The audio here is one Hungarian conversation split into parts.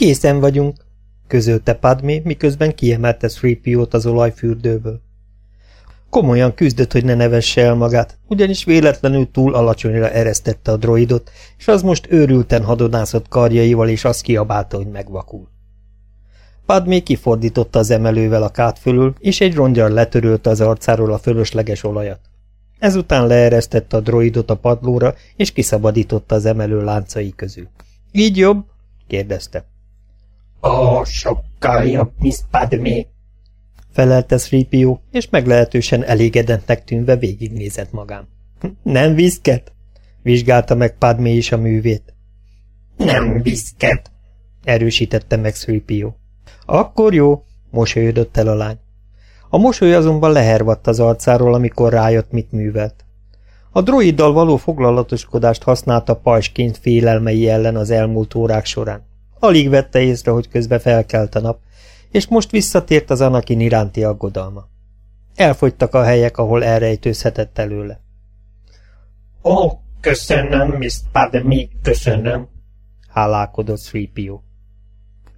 Készen vagyunk, közölte Padmé, miközben kiemelte Sripiót az olajfürdőből. Komolyan küzdött, hogy ne nevesse el magát, ugyanis véletlenül túl alacsonyra eresztette a droidot, és az most őrülten hadonászott karjaival, és azt kiabálta, hogy megvakul. Padmé kifordította az emelővel a kát fölül, és egy rongyal letörölte az arcáról a fölösleges olajat. Ezután leeresztette a droidot a padlóra, és kiszabadította az emelő láncai közül. – Így jobb? – kérdezte. – Ó, sokkal jobb, Miss Padmé! – felelte Sripió, és meglehetősen elégedentnek tűnve végignézett magán. – Nem viszket? – vizsgálta meg Padmé is a művét. – Nem viszket! – erősítette meg Sripió. – Akkor jó! – mosolyodott el a lány. A mosoly azonban lehervadt az arcáról, amikor rájött, mit művelt. A droiddal való foglalatoskodást használta pajsként félelmei ellen az elmúlt órák során. Alig vette észre, hogy közbe felkelt a nap, és most visszatért az Anakin iránti aggodalma. Elfogytak a helyek, ahol elrejtőzhetett előle. Ó, köszönöm, Miss Padme, köszönöm, hálálkodott 3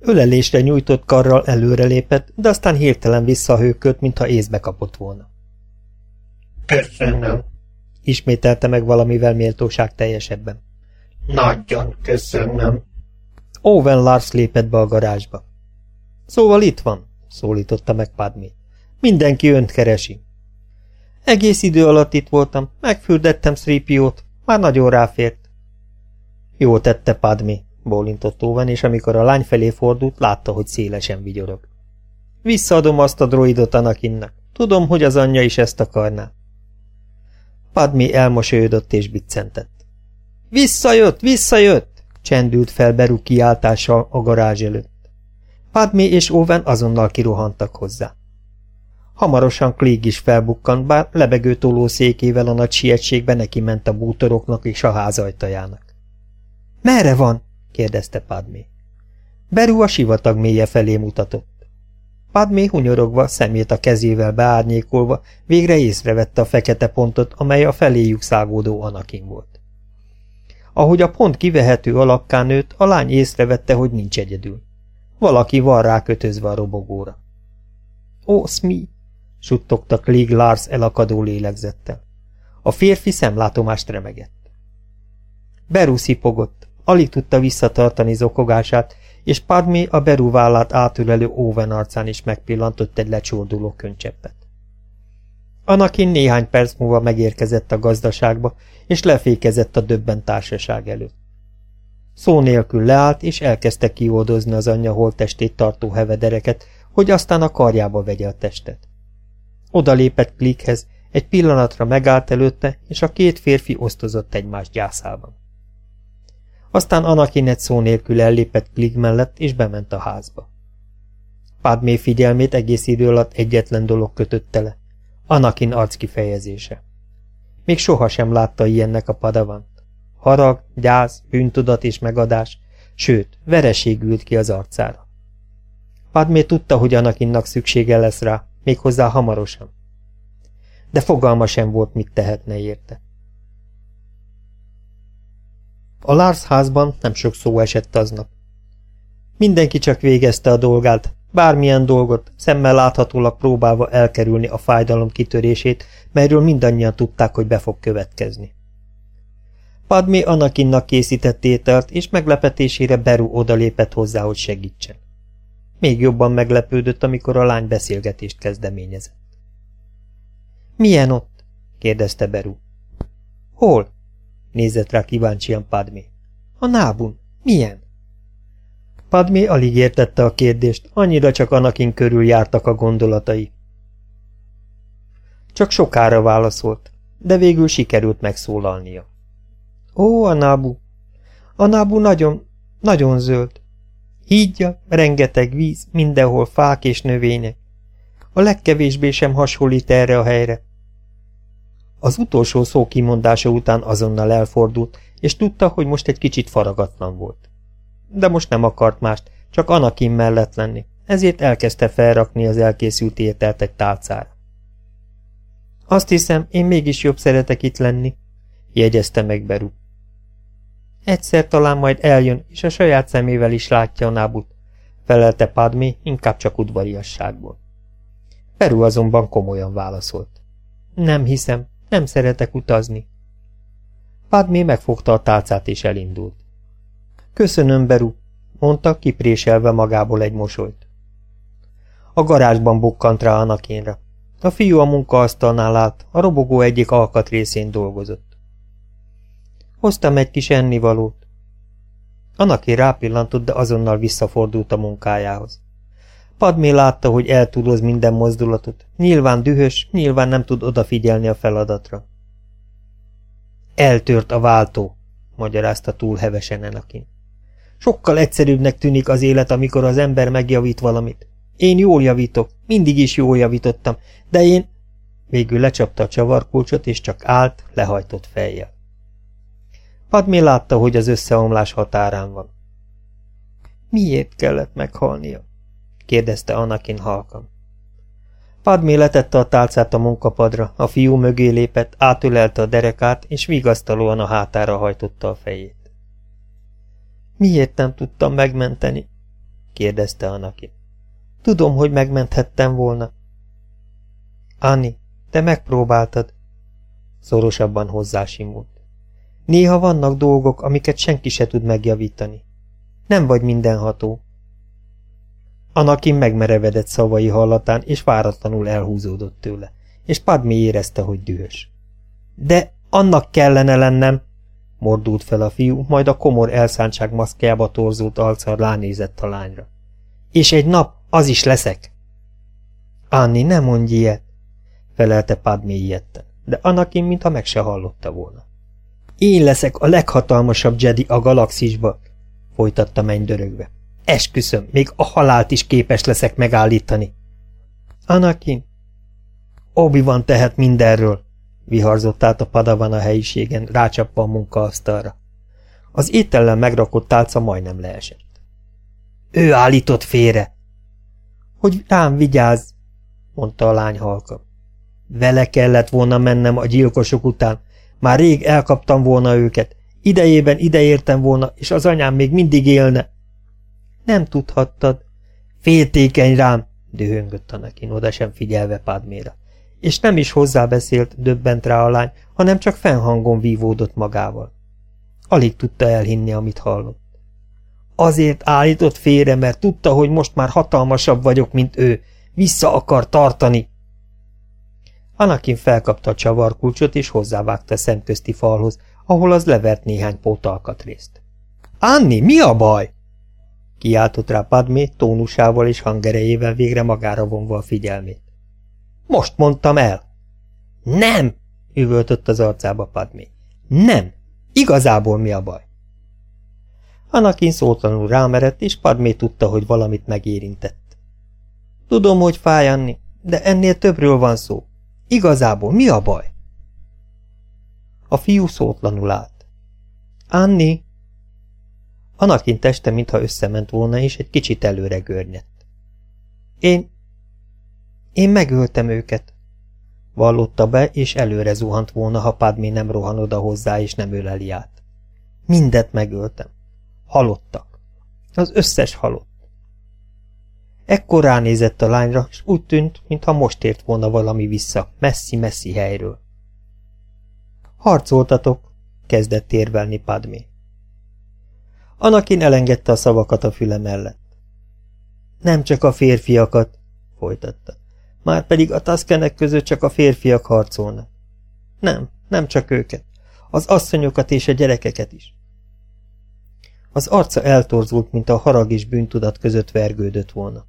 Ölelésre nyújtott karral előrelépett, de aztán hirtelen visszahőkölt, mintha észbe kapott volna. Köszönöm, ismételte meg valamivel méltóság teljesebben. Nagyon köszönöm. Owen Lars lépett be a garázsba. Szóval itt van, szólította meg Padmé. Mindenki önt keresi. Egész idő alatt itt voltam, megfürdettem Sripiót, már nagyon ráfért. Jól tette Padmé, bólintott Owen, és amikor a lány felé fordult, látta, hogy szélesen vigyorog. Visszaadom azt a droidot Anakinnak. Tudom, hogy az anyja is ezt akarná. Padmi elmosolyodott és biccentett. Visszajött, visszajött! Csendült fel Beru kiáltása a garázs előtt. Padmi és Owen azonnal kirohantak hozzá. Hamarosan Klig is felbukkant, bár lebegő tolószékével a nagy sietségben neki ment a bútoroknak és a házajtajának. – Merre van? kérdezte Padmé. Beru a sivatag mélye felé mutatott. Padmé hunyorogva, szemét a kezével beárnyékolva, végre észrevette a fekete pontot, amely a feléjük szágódó Anakin volt. Ahogy a pont kivehető alakká nőtt, a lány észrevette, hogy nincs egyedül. Valaki van rá kötözve a robogóra. Ó, Smi! suttogta Klig Lars elakadó lélegzettel. A férfi szemlátomást remegett. Beru szipogott, Alig tudta visszatartani zokogását, és Padmé a Beru vállát átülelő Owen arcán is megpillantott egy lecsorduló könycseppet. Anakin néhány perc múlva megérkezett a gazdaságba, és lefékezett a döbben társaság előtt. Szó nélkül leállt, és elkezdte kioldozni az anyja holttestét tartó hevedereket, hogy aztán a karjába vegye a testet. Oda lépett Klikhez, egy pillanatra megállt előtte, és a két férfi osztozott egymás gyászában. Aztán Anakin egy szó nélkül ellépett Klig mellett, és bement a házba. Padmé figyelmét egész idő alatt egyetlen dolog kötötte le. Anakin arckifejezése. Még sohasem látta ilyennek a padavant. Harag, gyász, bűntudat és megadás, sőt, vereség ült ki az arcára. Padmé tudta, hogy Anakinnak szüksége lesz rá, méghozzá hamarosan. De fogalma sem volt, mit tehetne érte. A Lars házban nem sok szó esett aznap. Mindenki csak végezte a dolgát, bármilyen dolgot, szemmel láthatólag próbálva elkerülni a fájdalom kitörését, melyről mindannyian tudták, hogy be fog következni. Padmé Anakinnak készített ételt, és meglepetésére Beru odalépett hozzá, hogy segítsen. Még jobban meglepődött, amikor a lány beszélgetést kezdeményezett. Milyen ott? kérdezte Beru. Hol? Nézett rá kíváncsian Padmé. A nábun. Milyen? Padmé alig értette a kérdést, annyira csak Anakin körül jártak a gondolatai. Csak sokára válaszolt, de végül sikerült megszólalnia. Ó, a nábu! A nábu nagyon, nagyon zöld. Hídja, rengeteg víz, mindenhol fák és növények. A legkevésbé sem hasonlít erre a helyre. Az utolsó szó kimondása után azonnal elfordult, és tudta, hogy most egy kicsit faragatlan volt. De most nem akart mást, csak Anakin mellett lenni, ezért elkezdte felrakni az elkészült ételt egy tálcára. Azt hiszem, én mégis jobb szeretek itt lenni, jegyezte meg Beru. Egyszer talán majd eljön, és a saját szemével is látja a nábut. felelte Padmé, inkább csak udvariasságból. Peru azonban komolyan válaszolt. Nem hiszem, nem szeretek utazni. Padmé megfogta a tálcát és elindult. Köszönöm, Beru, mondta, kipréselve magából egy mosolyt. A garázsban bukkant rá Anakinra. A fiú a munkaasztalnál állt, a robogó egyik alkatrészén dolgozott. Hoztam egy kis ennivalót. Anakin rápillantott, de azonnal visszafordult a munkájához. Padmé látta, hogy eltúloz minden mozdulatot. Nyilván dühös, nyilván nem tud odafigyelni a feladatra. Eltört a váltó, magyarázta túl hevesen Anakin. Sokkal egyszerűbbnek tűnik az élet, amikor az ember megjavít valamit. Én jól javítok, mindig is jól javítottam, de én... Végül lecsapta a csavarkulcsot, és csak állt, lehajtott fejjel. Padmé látta, hogy az összeomlás határán van. Miért kellett meghalnia? kérdezte Anakin halkan. Padmé letette a tálcát a munkapadra, a fiú mögé lépett, átülelte a derekát, és vigasztalóan a hátára hajtotta a fejét. Miért nem tudtam megmenteni? kérdezte Anakin. Tudom, hogy megmenthettem volna. Anni, te megpróbáltad. Szorosabban hozzásimult. Néha vannak dolgok, amiket senki se tud megjavítani. Nem vagy mindenható. Anakin megmerevedett szavai hallatán, és váratlanul elhúzódott tőle, és Padmé érezte, hogy dühös. De annak kellene lennem, mordult fel a fiú, majd a komor elszántság maszkjába torzult arccal ránézett a lányra. És egy nap az is leszek. Anni, ne mondj ilyet, felelte Padmé ilyetten, de Anakin mintha meg se hallotta volna. Én leszek a leghatalmasabb Jedi a galaxisba, folytatta mennydörögve. Esküszöm, még a halált is képes leszek megállítani. Anakin? obi van tehet mindenről, viharzott át a padavan a helyiségen, rácsapva a munkaasztalra. Az étellen megrakott tálca majdnem leesett. Ő állított félre. Hogy rám vigyázz, mondta a lány halka. Vele kellett volna mennem a gyilkosok után, már rég elkaptam volna őket, idejében ideértem volna, és az anyám még mindig élne. Nem tudhattad. Féltékeny rám, dühöngött Anakin, oda sem figyelve Padméra. És nem is hozzábeszélt, döbbent rá a lány, hanem csak fennhangon vívódott magával. Alig tudta elhinni, amit hallott. Azért állított félre, mert tudta, hogy most már hatalmasabb vagyok, mint ő. Vissza akar tartani. Anakin felkapta a csavarkulcsot, és hozzávágta a szemközti falhoz, ahol az levert néhány pótalkatrészt. Anni, mi a baj? Kiáltott rá Padmé, tónusával és hangerejével végre magára vonva a figyelmét. Most mondtam el. Nem, üvöltött az arcába Padmé. Nem, igazából mi a baj? Anakin szótlanul rámerett, és Padmé tudta, hogy valamit megérintett. Tudom, hogy fáj, Anni, de ennél többről van szó. Igazából mi a baj? A fiú szótlanul állt. Anni! Anakin teste, mintha összement volna, és egy kicsit előre görnyett. Én... Én megöltem őket. Vallotta be, és előre zuhant volna, ha Padmé nem rohan oda hozzá, és nem öleli át. Mindet megöltem. Halottak. Az összes halott. Ekkor ránézett a lányra, és úgy tűnt, mintha most ért volna valami vissza, messzi-messzi helyről. Harcoltatok, kezdett érvelni Padmé. Anakin elengedte a szavakat a füle mellett. Nem csak a férfiakat, folytatta. Már pedig a taszkenek között csak a férfiak harcolnak. Nem, nem csak őket. Az asszonyokat és a gyerekeket is. Az arca eltorzult, mint a harag és bűntudat között vergődött volna.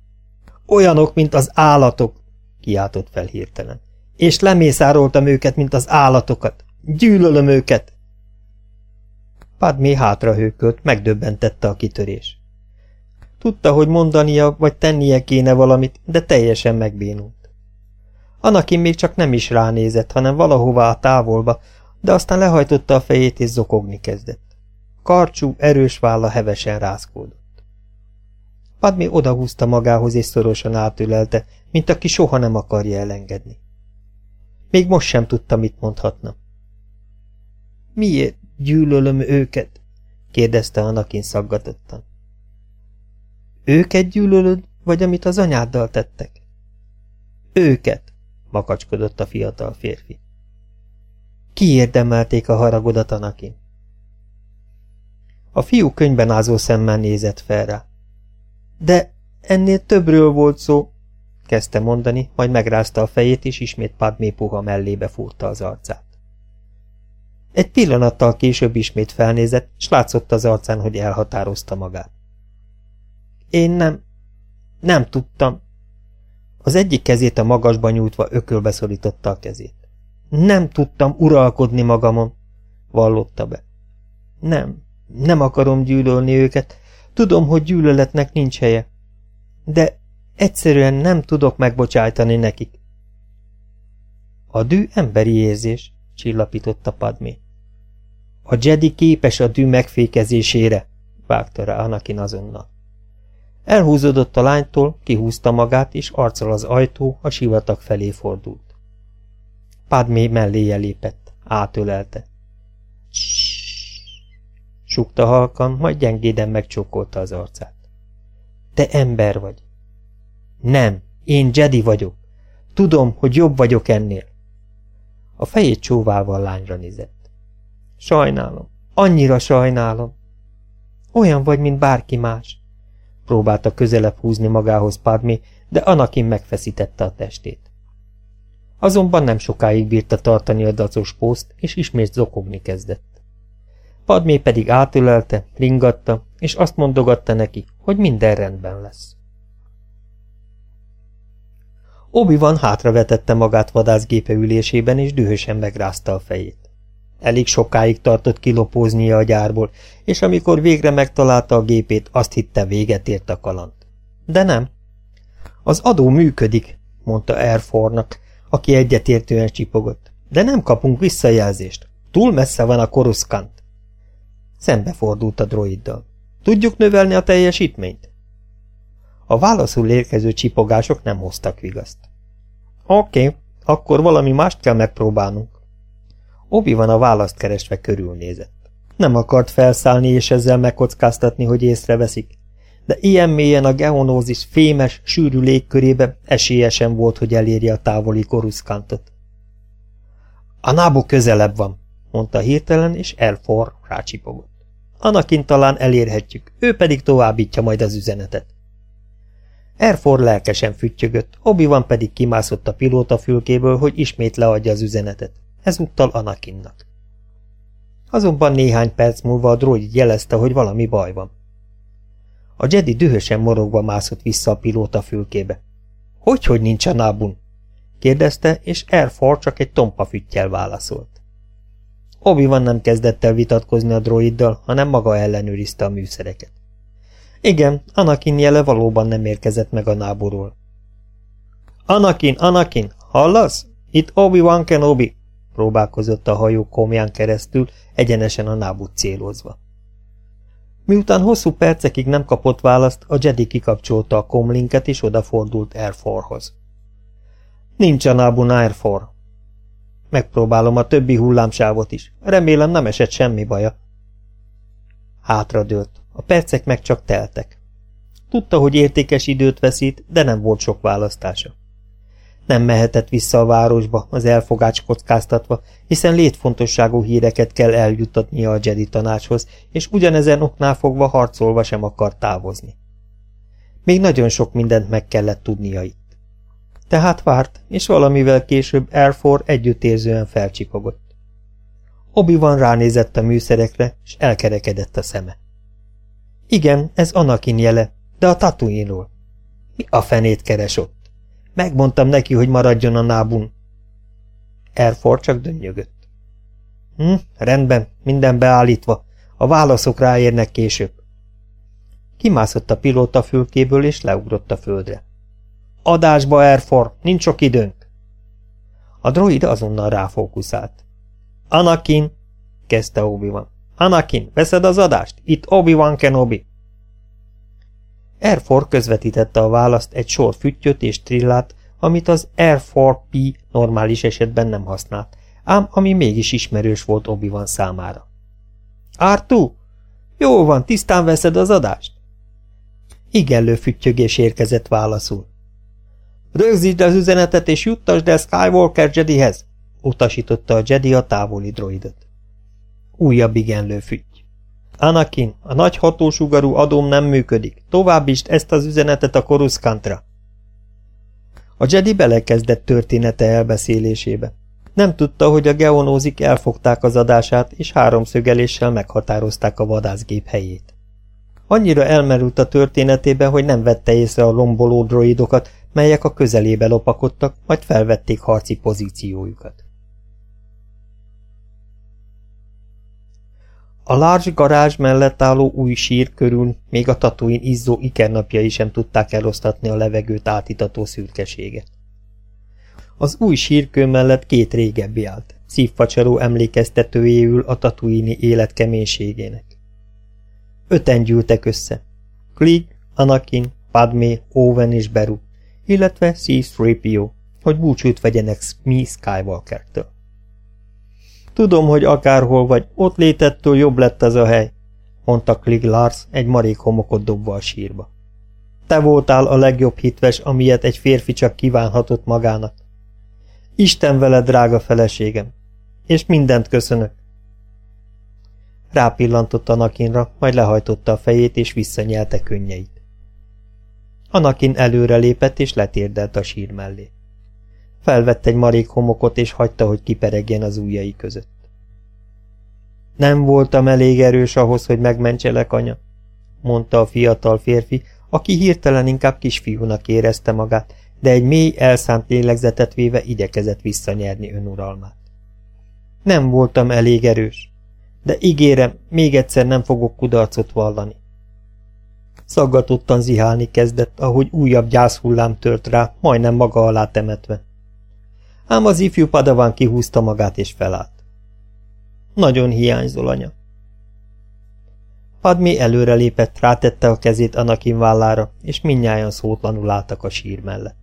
Olyanok, mint az állatok, kiáltott fel hirtelen. És lemészároltam őket, mint az állatokat. Gyűlölöm őket! Padmé hátrahőkölt, megdöbbentette a kitörés. Tudta, hogy mondania vagy tennie kéne valamit, de teljesen megbénult. Anakin még csak nem is ránézett, hanem valahová a távolba, de aztán lehajtotta a fejét és zokogni kezdett. Karcsú, erős válla hevesen rázkódott. Padmé odahúzta magához és szorosan átülelte, mint aki soha nem akarja elengedni. Még most sem tudta, mit mondhatna. Miért gyűlölöm őket? kérdezte Anakin szaggatottan. Őket gyűlölöd, vagy amit az anyáddal tettek? Őket, makacskodott a fiatal férfi. Ki érdemelték a haragodat, Anakin? A fiú könyben ázó szemmel nézett fel rá. De ennél többről volt szó, kezdte mondani, majd megrázta a fejét, és ismét Padmé puha mellébe fúrta az arcát. Egy pillanattal később ismét felnézett, s látszott az arcán, hogy elhatározta magát. Én nem, nem tudtam. Az egyik kezét a magasba nyújtva ökölbe szorította a kezét. Nem tudtam uralkodni magamon, vallotta be. Nem, nem akarom gyűlölni őket, tudom, hogy gyűlöletnek nincs helye. De egyszerűen nem tudok megbocsájtani nekik. A dű emberi érzés, csillapította Padmé. A Jedi képes a dű megfékezésére, vágta rá Anakin azonnal. Elhúzódott a lánytól, kihúzta magát, és arccal az ajtó a sivatag felé fordult. Padmé melléje lépett, átölelte. Sukta halkan, majd gyengéden megcsókolta az arcát. Te ember vagy. Nem, én Jedi vagyok. Tudom, hogy jobb vagyok ennél. A fejét csóválva a lányra nézett. Sajnálom, annyira sajnálom. Olyan vagy, mint bárki más. Próbálta közelebb húzni magához Padmé, de Anakin megfeszítette a testét. Azonban nem sokáig bírta tartani a dacos pószt, és ismét zokogni kezdett. Padmé pedig átülelte, ringatta, és azt mondogatta neki, hogy minden rendben lesz. Obi-Wan hátravetette magát vadászgépe ülésében, és dühösen megrázta a fejét. Elég sokáig tartott kilopóznia a gyárból, és amikor végre megtalálta a gépét, azt hitte véget ért a kaland. De nem. Az adó működik, mondta Airfornak, aki egyetértően csipogott. De nem kapunk visszajelzést. Túl messze van a koruszkant. Szembefordult a droiddal. Tudjuk növelni a teljesítményt? A válaszul érkező csipogások nem hoztak vigaszt. Oké, okay, akkor valami mást kell megpróbálnunk. Obi van a választ keresve körülnézett. Nem akart felszállni és ezzel megkockáztatni, hogy észreveszik, de ilyen mélyen a geonózis fémes, sűrű légkörébe esélyesen volt, hogy elérje a távoli koruszkantot. A nábu közelebb van, mondta hirtelen, és elfor rácsipogott. Anakin talán elérhetjük, ő pedig továbbítja majd az üzenetet. Erfor lelkesen füttyögött, Obi-Wan pedig kimászott a pilóta fülkéből, hogy ismét leadja az üzenetet, ezúttal Anakinnak. Azonban néhány perc múlva a droid jelezte, hogy valami baj van. A Jedi dühösen morogva mászott vissza a pilóta fülkébe. Hogy, hogy nincs a nábun? kérdezte, és Erfor csak egy tompa füttyel válaszolt. Obi-Wan nem kezdett el vitatkozni a droiddal, hanem maga ellenőrizte a műszereket. Igen, Anakin jele valóban nem érkezett meg a náborról. Anakin, Anakin, hallasz? Itt Obi-Wan Kenobi, próbálkozott a hajó komján keresztül, egyenesen a nábut célozva. Miután hosszú percekig nem kapott választ, a Jedi kikapcsolta a komlinket és odafordult Airforhoz. Nincs a nábun Airfor. Megpróbálom a többi hullámsávot is. Remélem nem esett semmi baja. Hátradőlt. A percek meg csak teltek. Tudta, hogy értékes időt veszít, de nem volt sok választása. Nem mehetett vissza a városba, az elfogács kockáztatva, hiszen létfontosságú híreket kell eljuttatnia a Jedi tanácshoz, és ugyanezen oknál fogva harcolva sem akar távozni. Még nagyon sok mindent meg kellett tudnia itt. Tehát várt, és valamivel később Airfor együttérzően felcsipogott. Obi-Wan ránézett a műszerekre, és elkerekedett a szeme. Igen, ez Anakin jele, de a Tatooine-ról. Mi a fenét keres ott? Megmondtam neki, hogy maradjon a nábun. Erfor csak dönnyögött. Hm, rendben, minden beállítva. A válaszok ráérnek később. Kimászott a pilóta fülkéből, és leugrott a földre. Adásba, Erfor, nincs sok időnk. A droid azonnal ráfókuszált. Anakin, kezdte obi -Wan. Anakin, veszed az adást? Itt Obi-Wan Kenobi. Air közvetítette a választ egy sor füttyöt és trillát, amit az Air 4P normális esetben nem használt, ám ami mégis ismerős volt obi -Wan számára. Artu? Jó van, tisztán veszed az adást? Igenlő füttyögés érkezett válaszul. Rögzítsd az üzenetet és juttasd el Skywalker Jedihez, utasította a Jedi a távoli droidot. Újabb igenlő fütty. Anakin, a nagy hatósugarú adóm nem működik. Továbbist ezt az üzenetet a Coruscantra. A Jedi belekezdett története elbeszélésébe. Nem tudta, hogy a geonózik elfogták az adását, és háromszögeléssel meghatározták a vadászgép helyét. Annyira elmerült a történetébe, hogy nem vette észre a lomboló droidokat, melyek a közelébe lopakodtak, majd felvették harci pozíciójukat. A Large garázs mellett álló új sír körül még a tatuin izzó ikernapjai sem tudták elosztatni a levegőt átitató szürkeséget. Az új sírkő mellett két régebbi állt, szívfacsaró emlékeztetőjéül a tatuini élet keménységének. Öten gyűltek össze. Klig, Anakin, Padmé, Owen és Beru, illetve C-3PO, hogy búcsút vegyenek Smee Skywalker-től. Tudom, hogy akárhol vagy, ott létettől jobb lett ez a hely, mondta Klig Lars egy marék homokot dobva a sírba. Te voltál a legjobb hitves, amilyet egy férfi csak kívánhatott magának. Isten vele, drága feleségem, és mindent köszönök. Rápillantott Anakinra, majd lehajtotta a fejét, és visszanyelte könnyeit. Anakin előre lépett, és letérdelt a sír mellé. Felvett egy marék homokot, és hagyta, hogy kiperegjen az ujjai között. Nem voltam elég erős ahhoz, hogy megmentselek, anya, mondta a fiatal férfi, aki hirtelen inkább kisfiúnak érezte magát, de egy mély, elszánt lélegzetet véve igyekezett visszanyerni önuralmát. Nem voltam elég erős, de ígérem, még egyszer nem fogok kudarcot vallani. Szaggatottan zihálni kezdett, ahogy újabb gyászhullám tört rá, majdnem maga alá temetve ám az ifjú padaván kihúzta magát és felállt. Nagyon hiányzol, anya. Padmi előrelépett, rátette a kezét Anakin vállára, és minnyáján szótlanul álltak a sír mellett.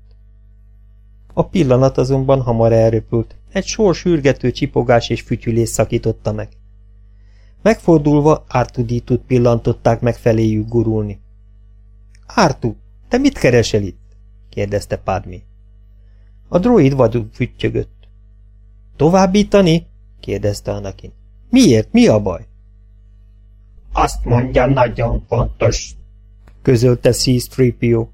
A pillanat azonban hamar elröpült, egy sor sürgető csipogás és fütyülés szakította meg. Megfordulva Ártudítút pillantották meg feléjük gurulni. Ártu, te mit keresel itt? kérdezte Padmi. A droid vadul füttyögött. Továbbítani? kérdezte Anakin. Miért? Mi a baj? Azt mondja, nagyon fontos, közölte C-3PO.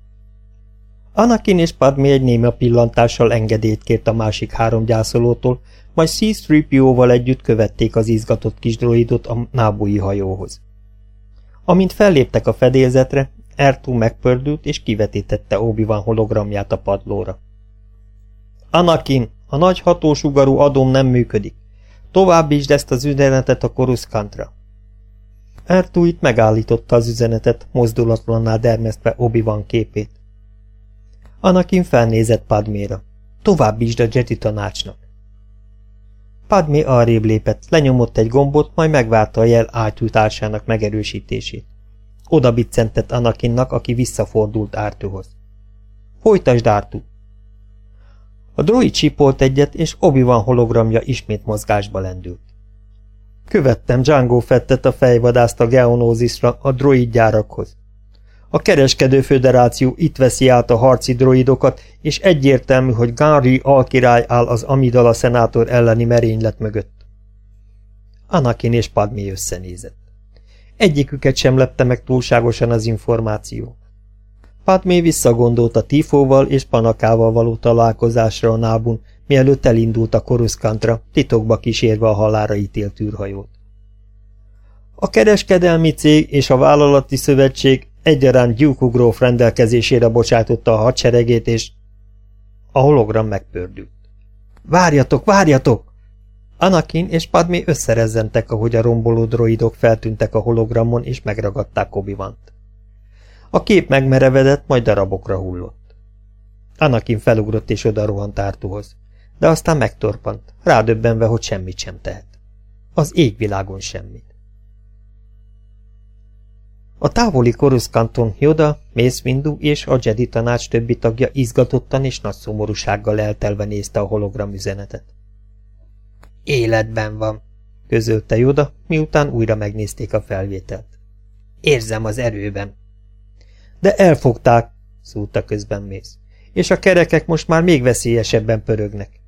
Anakin és Padmé egy néma pillantással engedélyt kért a másik három gyászolótól, majd C-3PO-val együtt követték az izgatott kis droidot a nábúi hajóhoz. Amint felléptek a fedélzetre, Ertu megpördült és kivetítette Obi-Wan hologramját a padlóra. Anakin, a nagy hatósugarú adom nem működik. Továbbítsd ezt az üzenetet a Coruscantra. Ertuit megállította az üzenetet, mozdulatlanná dermesztve Obi-Wan képét. Anakin felnézett Padméra. Továbbítsd a Jedi tanácsnak. Padmé arrébb lépett, lenyomott egy gombot, majd megvárta a jel átyútásának megerősítését. Oda biccentett Anakinnak, aki visszafordult Ártúhoz. Folytasd Ártú! A droid csipolt egyet, és Obi-Wan hologramja ismét mozgásba lendült. Követtem Django Fettet a fejvadászt a Geonózisra a droid gyárakhoz. A kereskedő föderáció itt veszi át a harci droidokat, és egyértelmű, hogy Gary alkirály áll az Amidala szenátor elleni merénylet mögött. Anakin és Padmé összenézett. Egyiküket sem lepte meg túlságosan az információ. Padmé visszagondolt a Tifóval és Panakával való találkozásra a nábun, mielőtt elindult a Koruszkantra, titokba kísérve a halára ítélt űrhajót. A kereskedelmi cég és a vállalati szövetség egyaránt Duke gróf rendelkezésére bocsátotta a hadseregét, és a hologram megpördült. Várjatok, várjatok! Anakin és Padmé összerezzentek, ahogy a romboló droidok feltűntek a hologramon, és megragadták obi -Wan-t. A kép megmerevedett, majd darabokra hullott. Anakin felugrott és oda rohant Ártuhoz, de aztán megtorpant, rádöbbenve, hogy semmit sem tehet. Az égvilágon semmit. A távoli koruszkanton Joda, Mace Windu és a Jedi tanács többi tagja izgatottan és nagy szomorúsággal eltelve nézte a hologram üzenetet. Életben van, közölte Joda, miután újra megnézték a felvételt. Érzem az erőben. De elfogták, szúrta közben mész, és a kerekek most már még veszélyesebben pörögnek.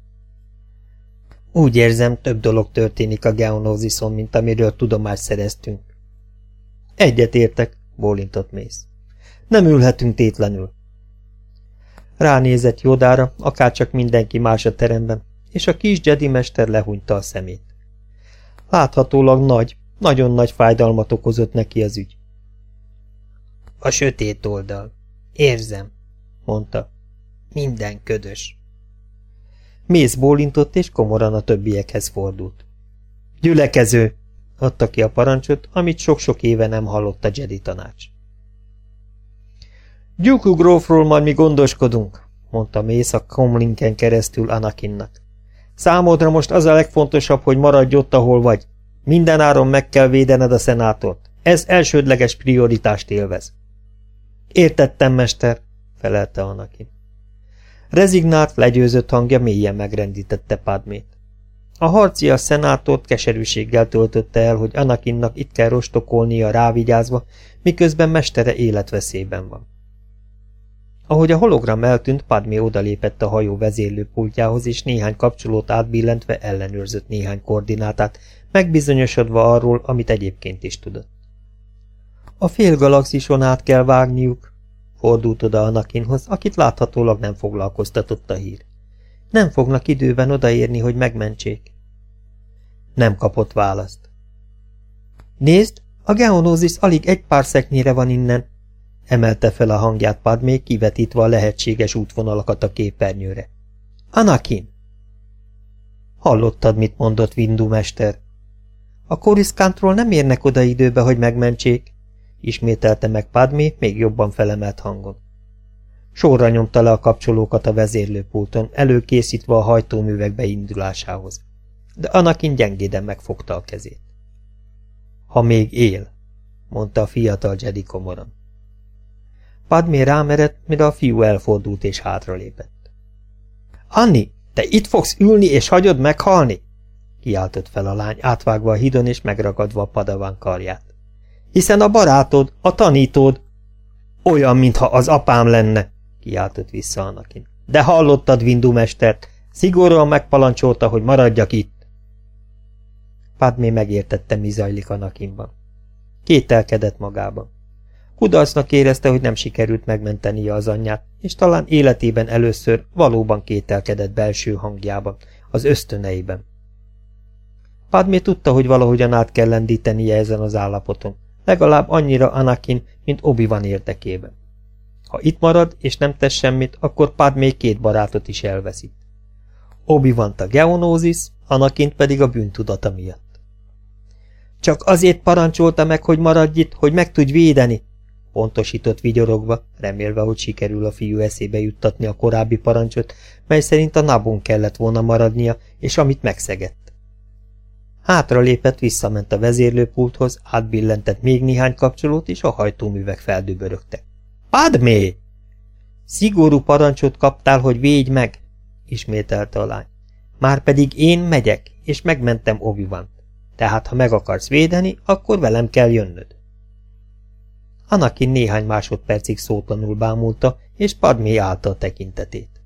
Úgy érzem, több dolog történik a geonóziszon, mint amiről tudomást szereztünk. Egyet értek, bólintott mész. Nem ülhetünk tétlenül. Ránézett Jodára, akárcsak mindenki más a teremben, és a kis Jedi mester lehúnyta a szemét. Láthatólag nagy, nagyon nagy fájdalmat okozott neki az ügy. A sötét oldal. Érzem, mondta. Minden ködös. Mész bólintott, és komoran a többiekhez fordult. Gyülekező! adta ki a parancsot, amit sok-sok éve nem hallott a Jedi tanács. Gyuku grófról majd mi gondoskodunk, mondta Mész a Comlinken keresztül Anakinnak. Számodra most az a legfontosabb, hogy maradj ott, ahol vagy. Minden áron meg kell védened a szenátort. Ez elsődleges prioritást élvez. Értettem, mester, felelte Anakin. Rezignált, legyőzött hangja mélyen megrendítette Padmét. A harci a szenátort keserűséggel töltötte el, hogy Anakinnak itt kell rostokolnia rávigyázva, miközben mestere életveszélyben van. Ahogy a hologram eltűnt, Padmé odalépett a hajó vezérlőpultjához, és néhány kapcsolót átbillentve ellenőrzött néhány koordinátát, megbizonyosodva arról, amit egyébként is tudott. A fél galaxison át kell vágniuk, fordult oda Anakinhoz, akit láthatólag nem foglalkoztatott a hír. Nem fognak időben odaérni, hogy megmentsék. Nem kapott választ. Nézd, a geonózis alig egy pár szeknyire van innen, emelte fel a hangját Padmé, kivetítve a lehetséges útvonalakat a képernyőre. Anakin! Hallottad, mit mondott Windu mester? A koriszkántról nem érnek oda időbe, hogy megmentsék, ismételte meg Padmé még jobban felemelt hangon. Sorra nyomta le a kapcsolókat a vezérlőpulton, előkészítve a hajtóművek beindulásához. De Anakin gyengéden megfogta a kezét. Ha még él, mondta a fiatal Jedi komoran. Padmé rámerett, mire a fiú elfordult és hátralépett. Anni, te itt fogsz ülni és hagyod meghalni? kiáltott fel a lány, átvágva a hidon és megragadva a padaván karját. Hiszen a barátod, a tanítód, olyan, mintha az apám lenne, kiáltott vissza Anakin. De hallottad, Windu mestert, szigorúan megpalancsolta, hogy maradjak itt. Padmé megértette, mi zajlik Anakinban. Kételkedett magában. Kudarcnak érezte, hogy nem sikerült megmentenie az anyját, és talán életében először valóban kételkedett belső hangjában, az ösztöneiben. Padmé tudta, hogy valahogyan át kell lendítenie ezen az állapoton, legalább annyira Anakin, mint Obi-Wan érdekében. Ha itt marad, és nem tesz semmit, akkor Padmé két barátot is elveszít. Obi-Wan a geonózis, Anakin pedig a bűntudata miatt. Csak azért parancsolta meg, hogy maradj itt, hogy meg tudj védeni, pontosított vigyorogva, remélve, hogy sikerül a fiú eszébe juttatni a korábbi parancsot, mely szerint a nabon kellett volna maradnia, és amit megszegett. Hátra lépett, visszament a vezérlőpulthoz, átbillentett még néhány kapcsolót, és a hajtóművek feldübörögtek. Padmé! Szigorú parancsot kaptál, hogy védj meg, ismételte a lány. Márpedig én megyek, és megmentem obi -Wan. Tehát, ha meg akarsz védeni, akkor velem kell jönnöd. Anakin néhány másodpercig szótlanul bámulta, és Padmé állta a tekintetét.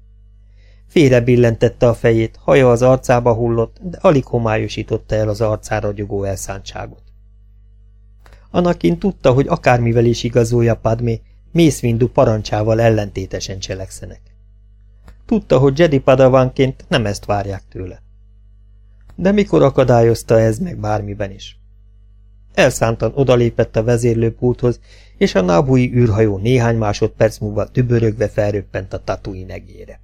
Félre billentette a fejét, haja az arcába hullott, de alig homályosította el az arcára gyugó elszántságot. Anakin tudta, hogy akármivel is igazolja Padmé, Mace Windu parancsával ellentétesen cselekszenek. Tudta, hogy Jedi Padawanként nem ezt várják tőle. De mikor akadályozta ez meg bármiben is? Elszántan odalépett a vezérlőpulthoz, és a nábúi űrhajó néhány másodperc múlva tübörögve felröppent a Tatooine egére.